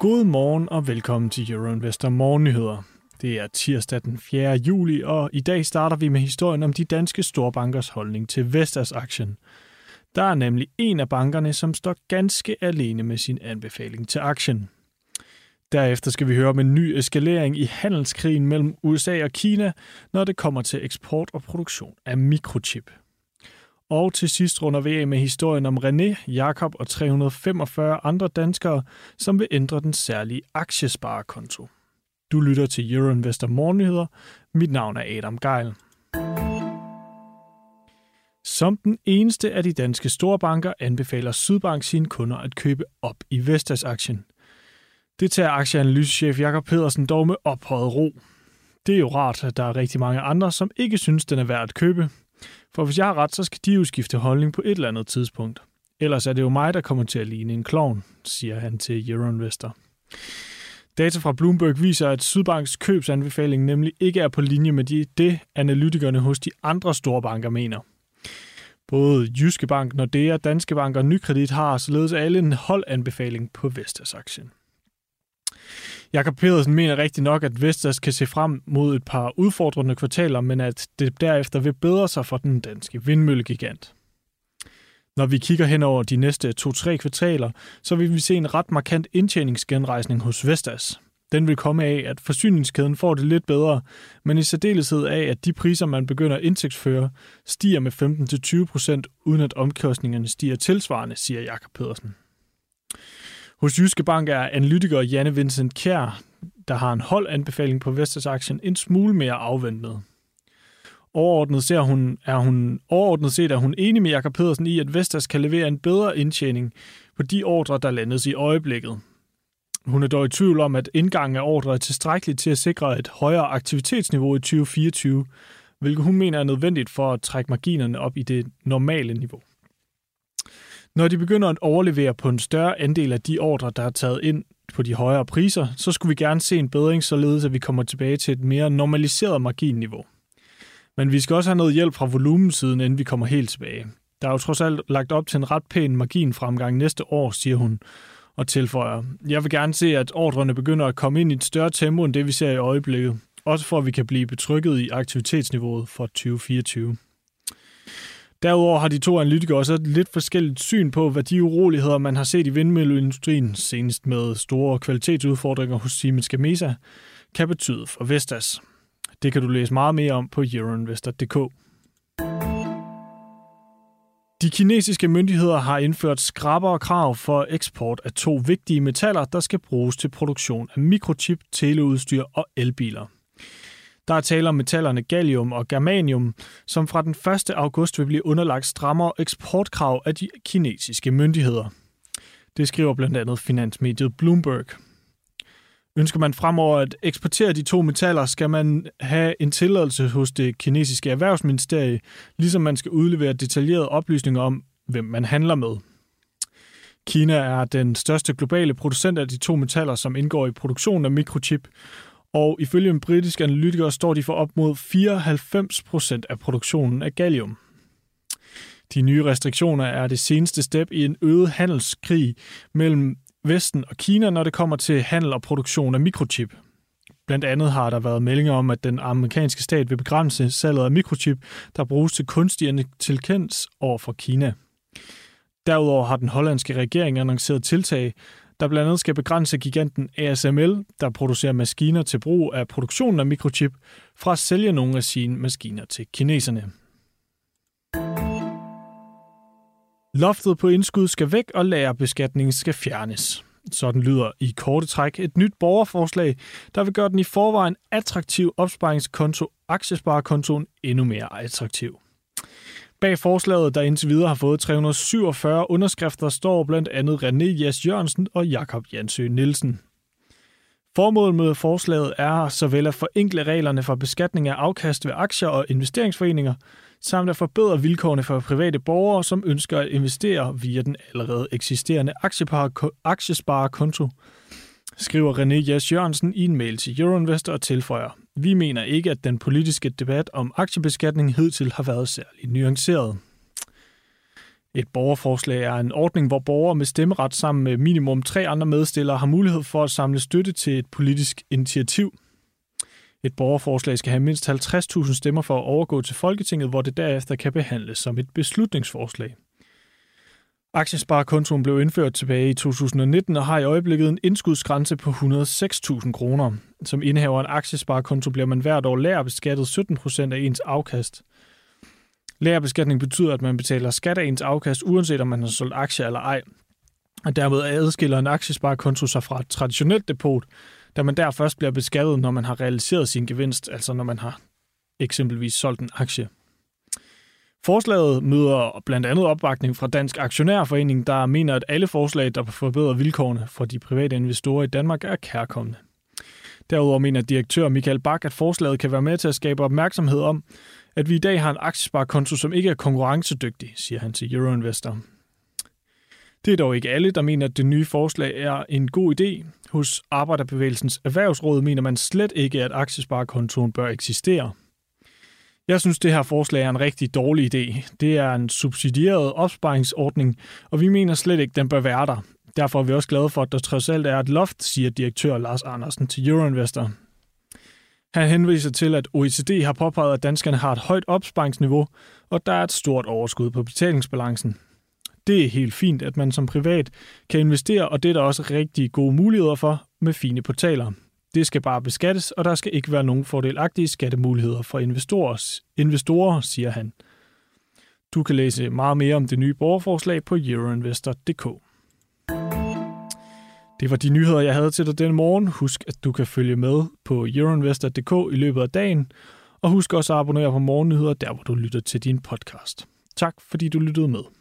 God morgen og velkommen til Euroinvestor Morgennyheder. Det er tirsdag den 4. juli, og i dag starter vi med historien om de danske storbankers holdning til Vestas-aktien. Der er nemlig en af bankerne, som står ganske alene med sin anbefaling til aktien. Derefter skal vi høre om en ny eskalering i handelskrigen mellem USA og Kina, når det kommer til eksport og produktion af mikrochip. Og til sidst runder vi af med historien om René, Jakob og 345 andre danskere, som vil ændre den særlige aktiesparekonto. Du lytter til Euroinvestor Morgennyheder. Mit navn er Adam Geil. Som den eneste af de danske storbanker anbefaler Sydbank sine kunder at købe op i Vestas-aktien. Det tager aktieanalysechef Jakob Pedersen dog med ophøjet ro. Det er jo rart, at der er rigtig mange andre, som ikke synes, den er værd at købe. For hvis jeg har ret, så skal de jo skifte holdning på et eller andet tidspunkt. Ellers er det jo mig, der kommer til at ligne en klovn, siger han til Euroinvestor. Data fra Bloomberg viser, at Sydbanks købsanbefaling nemlig ikke er på linje med de, det, analytikerne hos de andre store banker mener. Både Jyske Bank, Nordea, Danske Bank og Nykredit har således alle en holdanbefaling på Vestas-aktien. Jakob Pedersen mener rigtig nok, at Vestas kan se frem mod et par udfordrende kvartaler, men at det derefter vil bedre sig for den danske vindmøllegigant. Når vi kigger hen over de næste 2-3 kvartaler, så vil vi se en ret markant indtjeningsgenrejsning hos Vestas. Den vil komme af, at forsyningskæden får det lidt bedre, men i særdeleshed af, at de priser, man begynder at indtægtsføre, stiger med 15-20% uden at omkostningerne stiger tilsvarende, siger Jakob Pedersen. Hos Jyske Bank er analytiker Janne Vincent Kjær, der har en holdanbefaling på Vestas-aktien, en smule mere afventet. Overordnet, ser hun, er hun, overordnet set er hun enig med Jakob Pedersen i, at Vestas kan levere en bedre indtjening på de ordre, der landes i øjeblikket. Hun er dog i tvivl om, at indgangen af ordre er tilstrækkeligt til at sikre et højere aktivitetsniveau i 2024, hvilket hun mener er nødvendigt for at trække marginerne op i det normale niveau. Når de begynder at overlevere på en større andel af de ordre, der er taget ind på de højere priser, så skulle vi gerne se en bedring, således at vi kommer tilbage til et mere normaliseret marginniveau. Men vi skal også have noget hjælp fra volumensiden, inden vi kommer helt tilbage. Der er jo trods alt lagt op til en ret pæn marginfremgang næste år, siger hun, og tilføjer. Jeg vil gerne se, at ordrene begynder at komme ind i et større tempo, end det vi ser i øjeblikket. Også for, at vi kan blive betrykket i aktivitetsniveauet for 2024. Derudover har de to analytikere også et lidt forskelligt syn på, hvad de uroligheder, man har set i vindmølleindustrien, senest med store kvalitetsudfordringer hos Siemens Gamesa, kan betyde for Vestas. Det kan du læse meget mere om på euroinvestor.dk. De kinesiske myndigheder har indført skrappere krav for eksport af to vigtige metaller, der skal bruges til produktion af mikrochip, teleudstyr og elbiler. Der er tale om metallerne gallium og germanium, som fra den 1. august vil blive underlagt strammere eksportkrav af de kinesiske myndigheder. Det skriver blandt andet finansmediet Bloomberg. Ønsker man fremover at eksportere de to metaller, skal man have en tilladelse hos det kinesiske erhvervsministerie, ligesom man skal udlevere detaljerede oplysninger om, hvem man handler med. Kina er den største globale producent af de to metaller, som indgår i produktionen af mikrochip, og ifølge en britisk analytiker står de for op mod 94 procent af produktionen af gallium. De nye restriktioner er det seneste step i en øget handelskrig mellem Vesten og Kina, når det kommer til handel og produktion af mikrochip. Blandt andet har der været meldinger om, at den amerikanske stat vil begrænse salget af mikrochip, der bruges til kunstig intelligens over for Kina. Derudover har den hollandske regering annonceret tiltag, der blandt andet skal begrænse giganten ASML, der producerer maskiner til brug af produktionen af mikrochip, fra at sælge nogle af sine maskiner til kineserne. Loftet på indskud skal væk, og lagerbeskatningen skal fjernes. Sådan lyder i korte træk et nyt borgerforslag, der vil gøre den i forvejen attraktiv opsparingskonto, aktiesparekontoen, endnu mere attraktiv. Bag forslaget, der indtil videre har fået 347 underskrifter, står blandt andet René Jes Jørgensen og Jakob Jansø Nielsen. Formålet med forslaget er såvel at forenkle reglerne for beskatning af afkast ved aktier og investeringsforeninger, samt at forbedre vilkårene for private borgere, som ønsker at investere via den allerede eksisterende aktiesparekonto, skriver René Jes Jørgensen i en mail til Euroinvestor og tilføjer. Vi mener ikke, at den politiske debat om aktiebeskatning hidtil har været særlig nuanceret. Et borgerforslag er en ordning, hvor borgere med stemmeret sammen med minimum tre andre medstillere har mulighed for at samle støtte til et politisk initiativ. Et borgerforslag skal have mindst 50.000 stemmer for at overgå til Folketinget, hvor det derefter kan behandles som et beslutningsforslag. Aktiesparekontoen blev indført tilbage i 2019 og har i øjeblikket en indskudsgrænse på 106.000 kroner. Som indehaver af en aktiesparekonto bliver man hvert år lærerbeskattet 17% af ens afkast. Lærerbeskatning betyder, at man betaler skat af ens afkast, uanset om man har solgt aktier eller ej. Og dermed adskiller en aktiesparekonto sig fra et traditionelt depot, da man der først bliver beskattet, når man har realiseret sin gevinst, altså når man har eksempelvis solgt en aktie. Forslaget møder blandt andet opbakning fra Dansk Aktionærforening, der mener, at alle forslag, der forbedrer vilkårene for de private investorer i Danmark, er kærkommende. Derudover mener direktør Michael Bak, at forslaget kan være med til at skabe opmærksomhed om, at vi i dag har en aktiesparekonto, som ikke er konkurrencedygtig, siger han til Euroinvestor. Det er dog ikke alle, der mener, at det nye forslag er en god idé. Hos Arbejderbevægelsens Erhvervsråd mener man slet ikke, at aktiesparekontoen bør eksistere. Jeg synes, det her forslag er en rigtig dårlig idé. Det er en subsidieret opsparingsordning, og vi mener slet ikke, den bør være der. Derfor er vi også glade for, at der trods alt er et loft, siger direktør Lars Andersen til Euroinvestor. Han henviser til, at OECD har påpeget, at danskerne har et højt opsparingsniveau, og der er et stort overskud på betalingsbalancen. Det er helt fint, at man som privat kan investere, og det er der også rigtig gode muligheder for med fine portaler. Det skal bare beskattes, og der skal ikke være nogen fordelagtige skattemuligheder for investorer, investorer siger han. Du kan læse meget mere om det nye borgerforslag på euroinvestor.dk. Det var de nyheder, jeg havde til dig denne morgen. Husk, at du kan følge med på euroinvestor.dk i løbet af dagen, og husk også at abonnere på morgennyheder, der hvor du lytter til din podcast. Tak fordi du lyttede med.